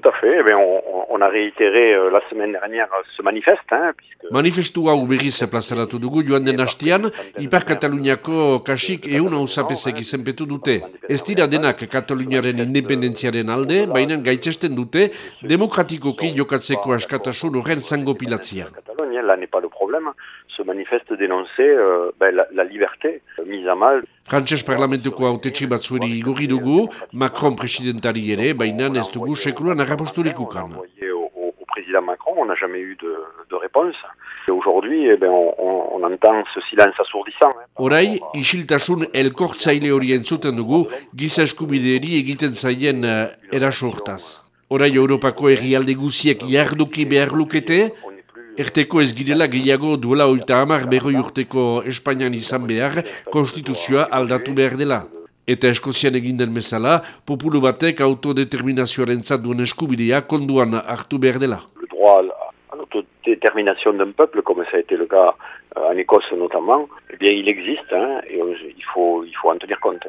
Tout à fait. Eh on, on, a réitéré euh, la semaine dernière ce manifeste. Hein, puisque... Manifestu hau berriz plazaratu dugu joan den hastian, Ipar Kataluniako kasik eun hausapesek izenpetu dute. Ez dira denak Kataluniaren independentziaren alde, baina gaitzesten dute demokratikoki jokatzeko askatasun horren zango pilatzia. Là n'est pas le problème. Ce manifeste dénonçait euh, ben, la, la liberté mise à mal. Frantses parlamentuko autetxi batzueri igorri dugu, Macron presidentari ere, baina ez dugu sekulan arraposturik ukan. Au président Macron, on n'a jamais eu de, de réponse. Aujourd'hui, eh ben, on, on entend ce silence assourdissant. Horai, isiltasun elkortzaile hori entzuten dugu, giza eskubideeri egiten zaien eraso hortaz. Horai, Europako errialde guziek jarduki behar lukete, Erteko ez girela gehiago duela oita hamar berroi urteko Espainian izan behar konstituzioa aldatu behar dela. Eta Eskozian eginden bezala, populu batek autodeterminazioaren duen eskubidea konduan hartu behar dela. Le droit à l'autodétermination d'un peuple, comme ça a été le cas en Écosse notamment, eh bien il existe hein, et il faut, il faut en tenir compte.